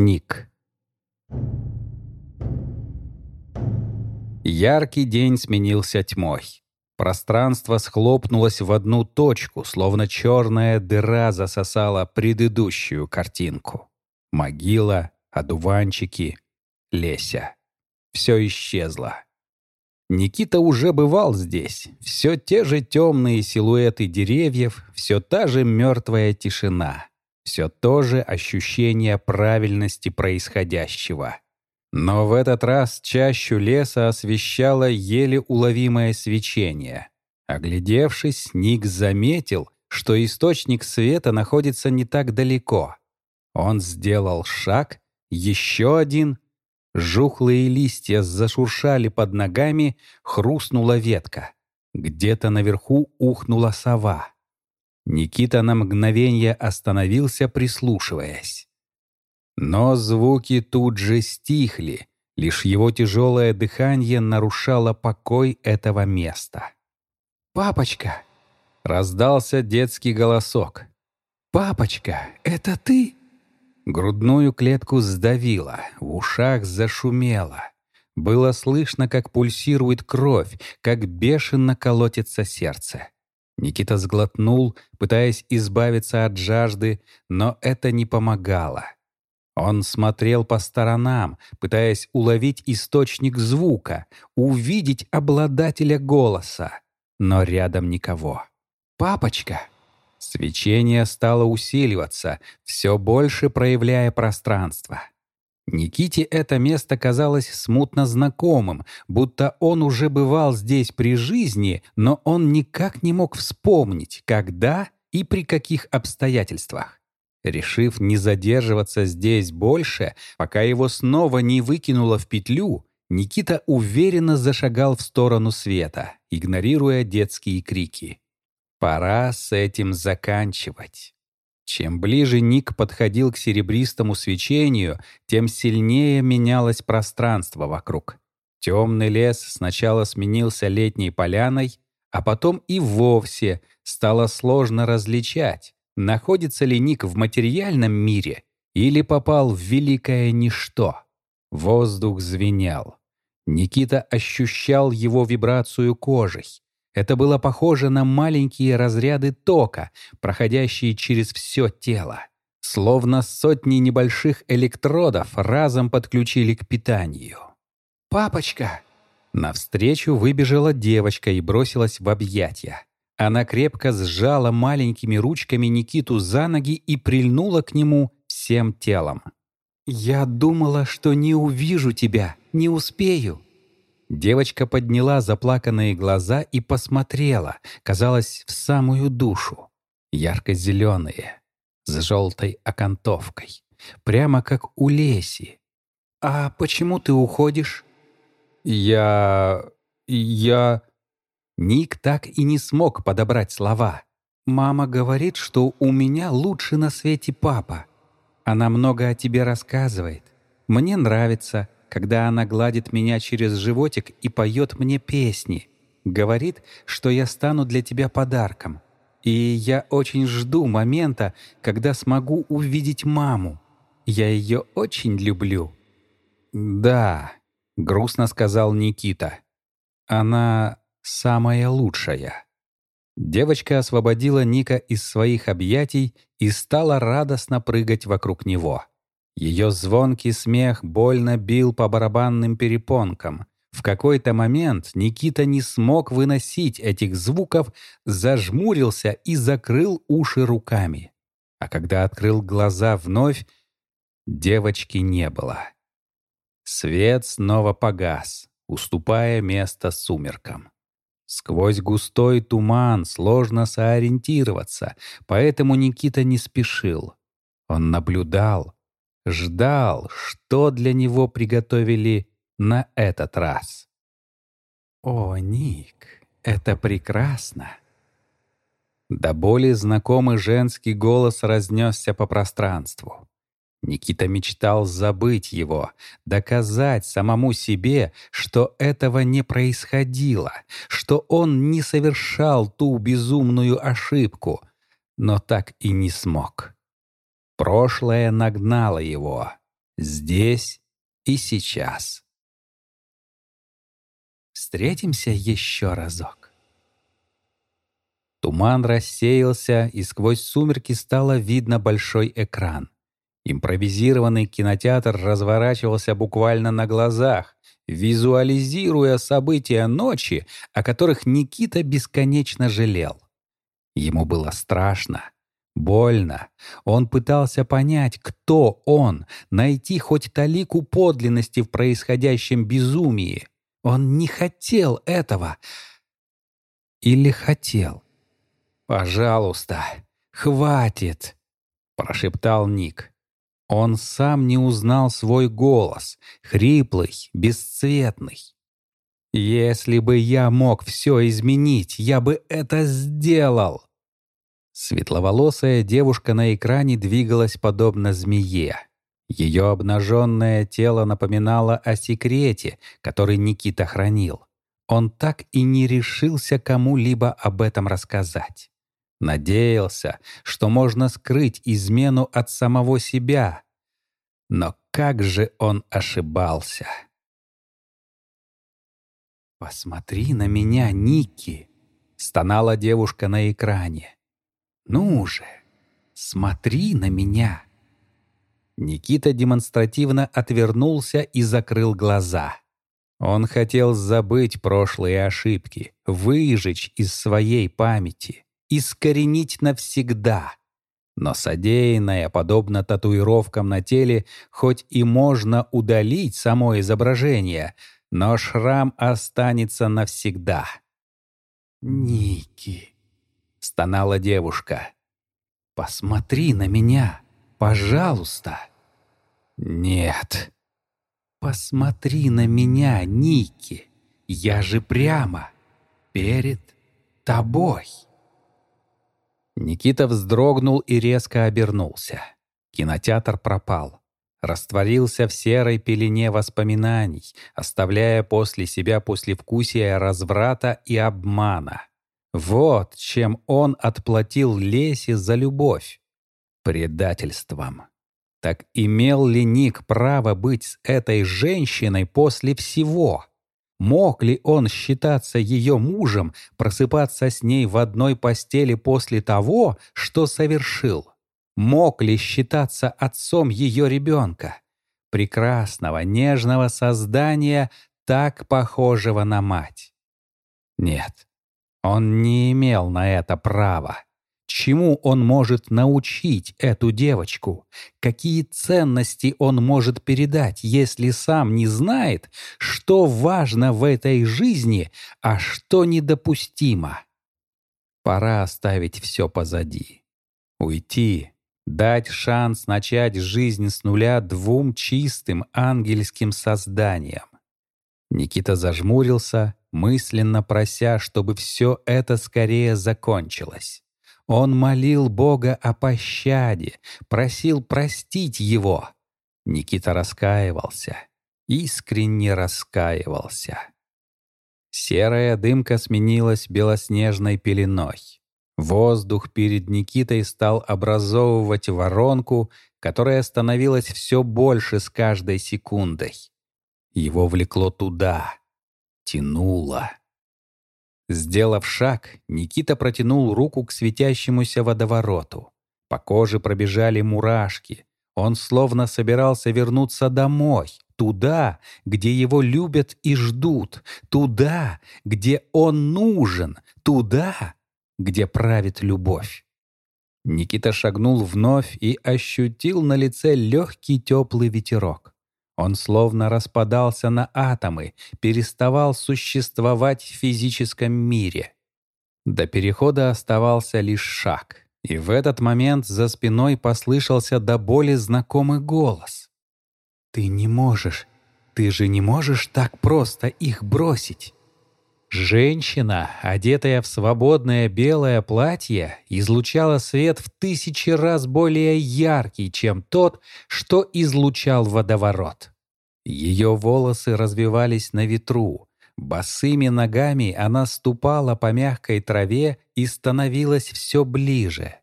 Ник. Яркий день сменился тьмой. Пространство схлопнулось в одну точку, словно черная дыра засосала предыдущую картинку. Могила, одуванчики, Леся. Все исчезло. Никита уже бывал здесь. Все те же темные силуэты деревьев, все та же мертвая тишина, все то же ощущение правильности происходящего. Но в этот раз чащу леса освещало еле уловимое свечение. Оглядевшись, Ник заметил, что источник света находится не так далеко. Он сделал шаг, еще один — Жухлые листья зашуршали под ногами, хрустнула ветка. Где-то наверху ухнула сова. Никита на мгновение остановился, прислушиваясь. Но звуки тут же стихли, лишь его тяжелое дыхание нарушало покой этого места. «Папочка!» — раздался детский голосок. «Папочка, это ты?» Грудную клетку сдавило, в ушах зашумело. Было слышно, как пульсирует кровь, как бешено колотится сердце. Никита сглотнул, пытаясь избавиться от жажды, но это не помогало. Он смотрел по сторонам, пытаясь уловить источник звука, увидеть обладателя голоса, но рядом никого. «Папочка!» Свечение стало усиливаться, все больше проявляя пространство. Никите это место казалось смутно знакомым, будто он уже бывал здесь при жизни, но он никак не мог вспомнить, когда и при каких обстоятельствах. Решив не задерживаться здесь больше, пока его снова не выкинуло в петлю, Никита уверенно зашагал в сторону света, игнорируя детские крики. Пора с этим заканчивать. Чем ближе Ник подходил к серебристому свечению, тем сильнее менялось пространство вокруг. Темный лес сначала сменился летней поляной, а потом и вовсе стало сложно различать, находится ли Ник в материальном мире или попал в великое ничто. Воздух звенел. Никита ощущал его вибрацию кожей. Это было похоже на маленькие разряды тока, проходящие через все тело. Словно сотни небольших электродов разом подключили к питанию. «Папочка!» Навстречу выбежала девочка и бросилась в объятия. Она крепко сжала маленькими ручками Никиту за ноги и прильнула к нему всем телом. «Я думала, что не увижу тебя, не успею», Девочка подняла заплаканные глаза и посмотрела, казалось, в самую душу. Ярко-зеленые, с желтой окантовкой. Прямо как у Леси. «А почему ты уходишь?» «Я... я...» Ник так и не смог подобрать слова. «Мама говорит, что у меня лучше на свете папа. Она много о тебе рассказывает. Мне нравится, когда она гладит меня через животик и поет мне песни. Говорит, что я стану для тебя подарком. И я очень жду момента, когда смогу увидеть маму. Я ее очень люблю». «Да», — грустно сказал Никита. «Она самая лучшая». Девочка освободила Ника из своих объятий и стала радостно прыгать вокруг него. Ее звонкий смех больно бил по барабанным перепонкам. В какой-то момент Никита не смог выносить этих звуков, зажмурился и закрыл уши руками. А когда открыл глаза вновь, девочки не было. Свет снова погас, уступая место сумеркам. Сквозь густой туман сложно соориентироваться, поэтому Никита не спешил. Он наблюдал, ждал, что для него приготовили на этот раз. «О, Ник, это прекрасно!» До боли знакомый женский голос разнесся по пространству. Никита мечтал забыть его, доказать самому себе, что этого не происходило, что он не совершал ту безумную ошибку, но так и не смог. Прошлое нагнало его. Здесь и сейчас. Встретимся еще разок. Туман рассеялся, и сквозь сумерки стало видно большой экран. Импровизированный кинотеатр разворачивался буквально на глазах, визуализируя события ночи, о которых Никита бесконечно жалел. Ему было страшно, больно. Он пытался понять, кто он, найти хоть талику подлинности в происходящем безумии. Он не хотел этого. Или хотел? «Пожалуйста, хватит!» — прошептал Ник. Он сам не узнал свой голос, хриплый, бесцветный. «Если бы я мог все изменить, я бы это сделал!» Светловолосая девушка на экране двигалась подобно змее. Ее обнаженное тело напоминало о секрете, который Никита хранил. Он так и не решился кому-либо об этом рассказать. Надеялся, что можно скрыть измену от самого себя. Но как же он ошибался. «Посмотри на меня, Ники!» — стонала девушка на экране. «Ну же, смотри на меня!» Никита демонстративно отвернулся и закрыл глаза. Он хотел забыть прошлые ошибки, выжечь из своей памяти искоренить навсегда. Но содеянное, подобно татуировкам на теле, хоть и можно удалить само изображение, но шрам останется навсегда. «Ники», — стонала девушка, — «посмотри на меня, пожалуйста». «Нет». «Посмотри на меня, Ники, я же прямо перед тобой». Никита вздрогнул и резко обернулся. Кинотеатр пропал. Растворился в серой пелене воспоминаний, оставляя после себя послевкусие разврата и обмана. Вот чем он отплатил Лесе за любовь. Предательством. Так имел ли Ник право быть с этой женщиной после всего? Мог ли он считаться ее мужем, просыпаться с ней в одной постели после того, что совершил? Мог ли считаться отцом ее ребенка? Прекрасного, нежного создания, так похожего на мать. Нет, он не имел на это права. Чему он может научить эту девочку? Какие ценности он может передать, если сам не знает, что важно в этой жизни, а что недопустимо? Пора оставить все позади. Уйти, дать шанс начать жизнь с нуля двум чистым ангельским созданиям. Никита зажмурился, мысленно прося, чтобы все это скорее закончилось. Он молил Бога о пощаде, просил простить его. Никита раскаивался, искренне раскаивался. Серая дымка сменилась белоснежной пеленой. Воздух перед Никитой стал образовывать воронку, которая становилась все больше с каждой секундой. Его влекло туда, тянуло. Сделав шаг, Никита протянул руку к светящемуся водовороту. По коже пробежали мурашки. Он словно собирался вернуться домой, туда, где его любят и ждут, туда, где он нужен, туда, где правит любовь. Никита шагнул вновь и ощутил на лице легкий теплый ветерок. Он словно распадался на атомы, переставал существовать в физическом мире. До перехода оставался лишь шаг. И в этот момент за спиной послышался до боли знакомый голос. «Ты не можешь, ты же не можешь так просто их бросить!» Женщина, одетая в свободное белое платье, излучала свет в тысячи раз более яркий, чем тот, что излучал водоворот. Ее волосы развивались на ветру. Босыми ногами она ступала по мягкой траве и становилась все ближе.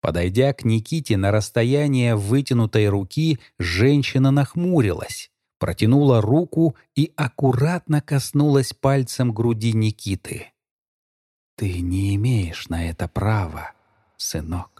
Подойдя к Никите на расстояние вытянутой руки, женщина нахмурилась, протянула руку и аккуратно коснулась пальцем груди Никиты. «Ты не имеешь на это права, сынок».